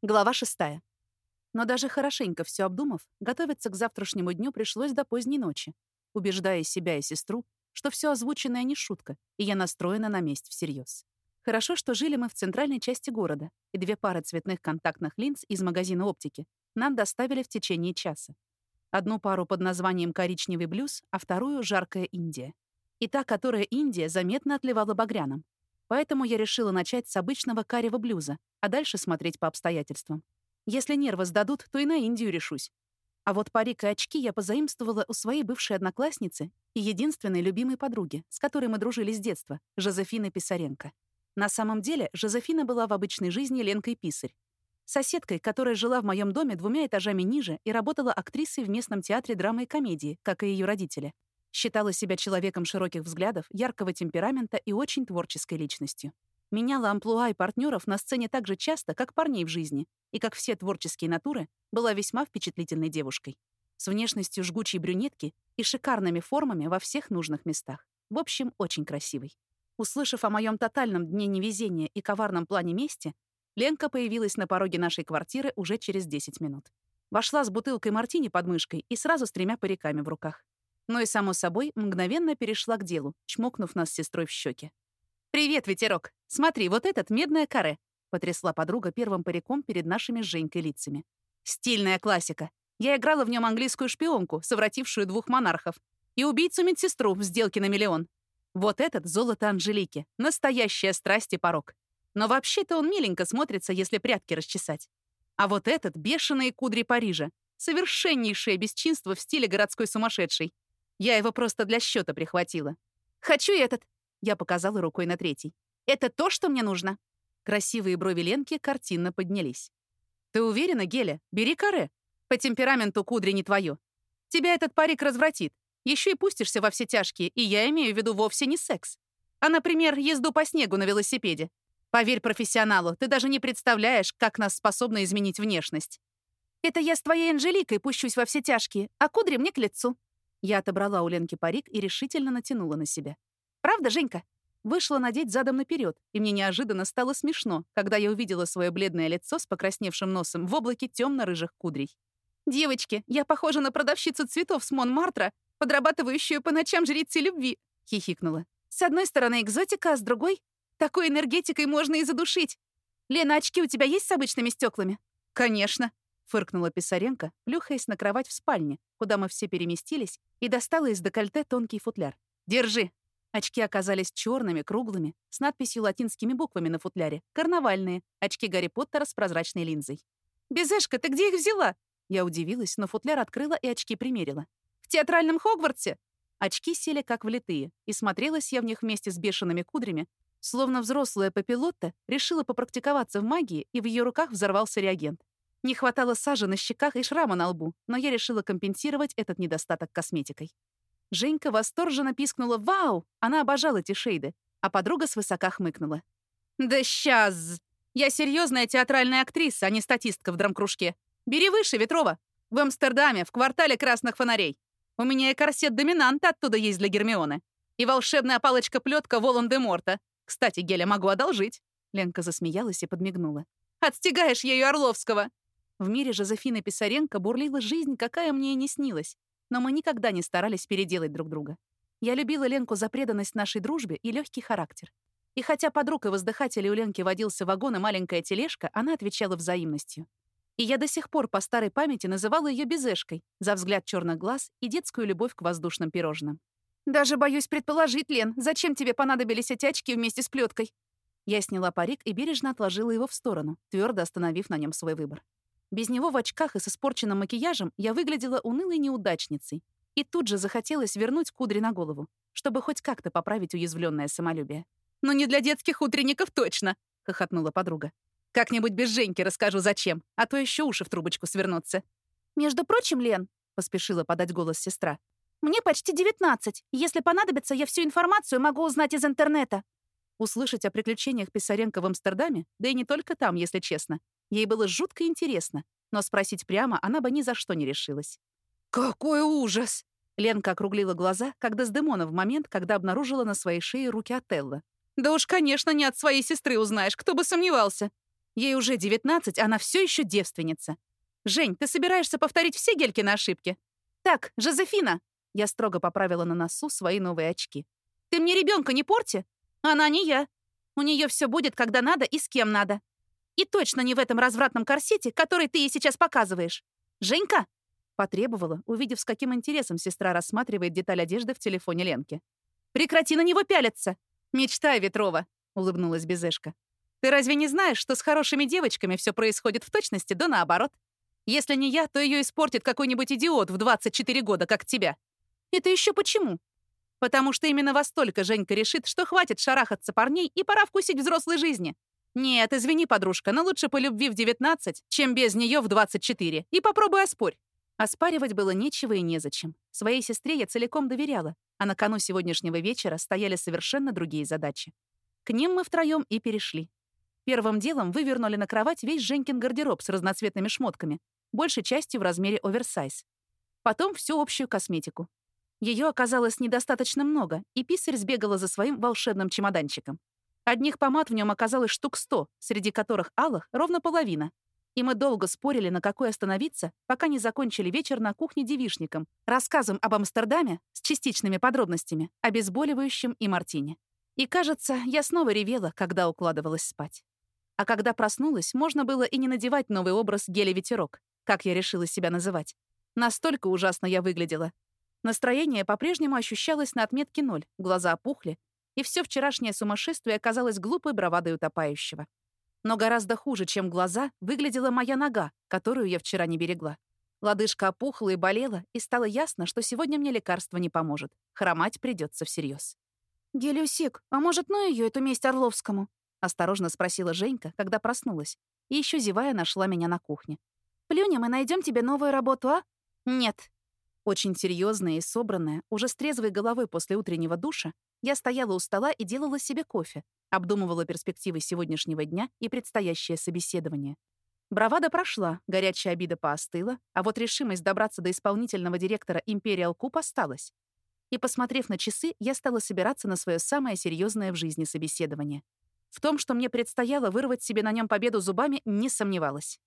Глава шестая. Но даже хорошенько все обдумав, готовиться к завтрашнему дню пришлось до поздней ночи, убеждая себя и сестру, что все озвученное не шутка, и я настроена на месть всерьез. Хорошо, что жили мы в центральной части города, и две пары цветных контактных линз из магазина оптики нам доставили в течение часа. Одну пару под названием «Коричневый блюз», а вторую «Жаркая Индия». И та, которая Индия, заметно отливала багряном. Поэтому я решила начать с обычного карего блюза, а дальше смотреть по обстоятельствам. Если нервы сдадут, то и на Индию решусь. А вот парик и очки я позаимствовала у своей бывшей одноклассницы и единственной любимой подруги, с которой мы дружили с детства, Жозефины Писаренко. На самом деле, Жозефина была в обычной жизни Ленкой Писарь. Соседкой, которая жила в моем доме двумя этажами ниже и работала актрисой в местном театре драмы и комедии, как и ее родители. Считала себя человеком широких взглядов, яркого темперамента и очень творческой личностью. Меняла амплуа и партнеров на сцене так же часто, как парней в жизни, и, как все творческие натуры, была весьма впечатлительной девушкой. С внешностью жгучей брюнетки и шикарными формами во всех нужных местах. В общем, очень красивой. Услышав о моем тотальном дне невезения и коварном плане мести, Ленка появилась на пороге нашей квартиры уже через 10 минут. Вошла с бутылкой мартини под мышкой и сразу с тремя париками в руках. Ну и, само собой, мгновенно перешла к делу, чмокнув нас с сестрой в щеки. «Привет, ветерок! Смотри, вот этот медное каре!» — потрясла подруга первым париком перед нашими с Женькой лицами. «Стильная классика. Я играла в нем английскую шпионку, совратившую двух монархов, и убийцу-медсестру в сделке на миллион. Вот этот — золото Анжелики, настоящая страсть и порог. Но вообще-то он миленько смотрится, если прятки расчесать. А вот этот — бешеные кудри Парижа, совершеннейшее бесчинство в стиле городской сумасшедшей. Я его просто для счета прихватила. «Хочу этот!» Я показала рукой на третий. «Это то, что мне нужно». Красивые брови Ленки картинно поднялись. «Ты уверена, Геля? Бери каре. По темпераменту кудри не твое. Тебя этот парик развратит. Еще и пустишься во все тяжкие, и я имею в виду вовсе не секс. А, например, езду по снегу на велосипеде. Поверь профессионалу, ты даже не представляешь, как нас способно изменить внешность. Это я с твоей Анжеликой пущусь во все тяжкие, а кудри мне к лицу». Я отобрала у Ленки парик и решительно натянула на себя. Правда, Женька?» Вышла надеть задом наперед, и мне неожиданно стало смешно, когда я увидела свое бледное лицо с покрасневшим носом в облаке темно-рыжих кудрей. «Девочки, я похожа на продавщицу цветов с Монмартра, подрабатывающую по ночам жрицей любви», — хихикнула. «С одной стороны экзотика, а с другой — такой энергетикой можно и задушить. Лена, очки у тебя есть с обычными стеклами? «Конечно», — фыркнула Писаренко, плюхаясь на кровать в спальне, куда мы все переместились, и достала из декольте тонкий футляр. «Держи, Очки оказались черными, круглыми, с надписью латинскими буквами на футляре. Карнавальные. Очки Гарри Поттера с прозрачной линзой. «Безешка, ты где их взяла?» Я удивилась, но футляр открыла и очки примерила. «В театральном Хогвартсе?» Очки сели как влитые, и смотрелась я в них вместе с бешеными кудрями, словно взрослая Папилотта решила попрактиковаться в магии, и в ее руках взорвался реагент. Не хватало сажи на щеках и шрама на лбу, но я решила компенсировать этот недостаток косметикой. Женька восторженно пискнула «Вау!» Она обожала эти шейды, а подруга свысока хмыкнула. «Да сейчас! Я серьезная театральная актриса, а не статистка в драмкружке. Бери выше, Ветрова. В Амстердаме, в квартале красных фонарей. У меня и корсет-доминант оттуда есть для Гермионы. И волшебная палочка-плетка Волан-де-Морта. Кстати, Геля, могу одолжить». Ленка засмеялась и подмигнула. «Отстигаешь ею Орловского!» В мире Жозефины Писаренко бурлила жизнь, какая мне и не снилась но мы никогда не старались переделать друг друга. Я любила Ленку за преданность нашей дружбе и легкий характер. И хотя подруг и воздыхателей у Ленки водился вагон и маленькая тележка, она отвечала взаимностью. И я до сих пор по старой памяти называла ее безешкой за взгляд черных глаз и детскую любовь к воздушным пирожным. «Даже боюсь предположить, Лен, зачем тебе понадобились эти очки вместе с плеткой? Я сняла парик и бережно отложила его в сторону, твердо остановив на нем свой выбор. Без него в очках и с испорченным макияжем я выглядела унылой неудачницей. И тут же захотелось вернуть кудри на голову, чтобы хоть как-то поправить уязвленное самолюбие. «Ну не для детских утренников точно!» — хохотнула подруга. «Как-нибудь без Женьки расскажу, зачем, а то еще уши в трубочку свернутся». «Между прочим, Лен», — поспешила подать голос сестра, «мне почти девятнадцать. Если понадобится, я всю информацию могу узнать из интернета». Услышать о приключениях Писаренко в Амстердаме, да и не только там, если честно, Ей было жутко интересно, но спросить прямо она бы ни за что не решилась. «Какой ужас!» Ленка округлила глаза, как Дездемона в момент, когда обнаружила на своей шее руки Отелло. «Да уж, конечно, не от своей сестры узнаешь, кто бы сомневался!» Ей уже 19, она все еще девственница. Жень, ты собираешься повторить все Гелькины ошибки? Так, Жозефина, я строго поправила на носу свои новые очки. Ты мне ребенка не порти. Она не я. У нее все будет, когда надо и с кем надо. И точно не в этом развратном корсете, который ты ей сейчас показываешь. Женька!» Потребовала, увидев, с каким интересом сестра рассматривает деталь одежды в телефоне Ленки. «Прекрати на него пялиться!» «Мечтай, Ветрова!» — улыбнулась Безешка. «Ты разве не знаешь, что с хорошими девочками все происходит в точности, да наоборот? Если не я, то ее испортит какой-нибудь идиот в 24 года, как тебя. Это еще почему? Потому что именно во столько Женька решит, что хватит шарахаться парней и пора вкусить взрослой жизни. Нет, извини, подружка, но лучше по любви в 19, чем без нее в 24. И попробуй оспорь. Оспаривать было нечего и незачем. Своей сестре я целиком доверяла, а на кону сегодняшнего вечера стояли совершенно другие задачи. К ним мы втроем и перешли. Первым делом вывернули на кровать весь Женькин гардероб с разноцветными шмотками, большей частью в размере оверсайз. Потом всю общую косметику. Ее оказалось недостаточно много, и писарь сбегала за своим волшебным чемоданчиком. Одних помад в нем оказалось штук сто, среди которых алых ровно половина. И мы долго спорили, на какой остановиться, пока не закончили вечер на кухне девишником, рассказом об Амстердаме с частичными подробностями, обезболивающем и мартине. И, кажется, я снова ревела, когда укладывалась спать. А когда проснулась, можно было и не надевать новый образ геля-ветерок, как я решила себя называть. Настолько ужасно я выглядела, Настроение по-прежнему ощущалось на отметке ноль, глаза опухли, и все вчерашнее сумасшествие оказалось глупой бравадой утопающего. Но гораздо хуже, чем глаза, выглядела моя нога, которую я вчера не берегла. Лодыжка опухла и болела, и стало ясно, что сегодня мне лекарство не поможет. Хромать придется всерьез. «Гелиусик, а может, ну ее эту месть Орловскому?» — осторожно спросила Женька, когда проснулась, и еще зевая нашла меня на кухне. «Плюнем и найдем тебе новую работу, а?» «Нет», очень серьезная и собранная, уже с трезвой головой после утреннего душа, я стояла у стола и делала себе кофе, обдумывала перспективы сегодняшнего дня и предстоящее собеседование. Бравада прошла, горячая обида поостыла, а вот решимость добраться до исполнительного директора Imperial Куб осталась. И, посмотрев на часы, я стала собираться на свое самое серьезное в жизни собеседование. В том, что мне предстояло вырвать себе на нем победу зубами, не сомневалась.